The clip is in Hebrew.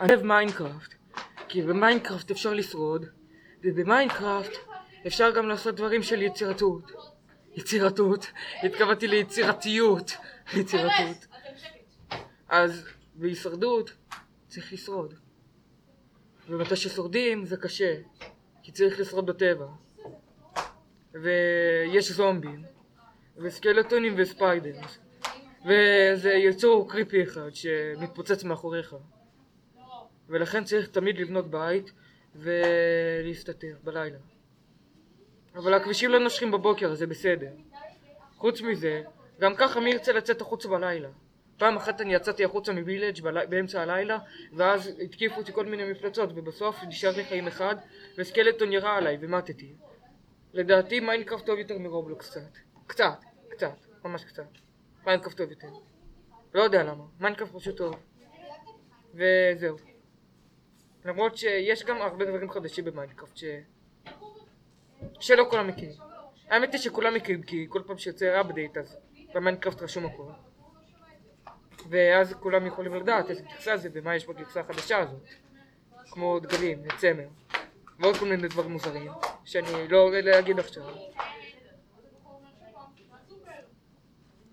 אני אוהב מיינקראפט, כי במיינקראפט אפשר לשרוד, ובמיינקראפט אפשר גם לעשות דברים של יצירתות. יצירתות, התכוונתי ליצירתיות, יצירתות. אז בהישרדות צריך לשרוד. ומתי ששורדים זה קשה, כי צריך לשרוד בטבע. ויש זומבים, ו skeleton ים ו spiders, וזה יצור creepy אחד שמתפוצץ מאחוריך. ולכן צריך תמיד לבנות בית ולהסתתר בלילה. אבל הכבשים לא נושכים בבוקר, זה בסדר. חוץ מזה, גם ככה מי ירצה לצאת החוצה בלילה? פעם אחת אני יצאתי החוצה בל... באמצע הלילה ואז התקיפו אותי כל מיני מפלצות ובסוף נשאר לי חיים אחד ו skeleton ירה עליי ומתתי. לדעתי מיינקראפט טוב יותר מרובלוקס קצת. קצת, קצת, ממש קצת. מיינקראפט טוב יותר. לא יודע למה, מיינקראפט פשוט טוב. וזהו. למרות שיש גם הרבה דברים חדשים במיינקראפט ש... שלא כולם מכירים. האמת היא שכולם מכירים כי כל פעם שיוצא update אז במיינקראפט רשום הכל. ואז כולם יכולים לדעת איזה גרסה זה ומה יש בגרסה החדשה הזאת. כמו דגלים וצמר. ועוד כל מיני דברים מוזרים שאני לא אגיד עכשיו.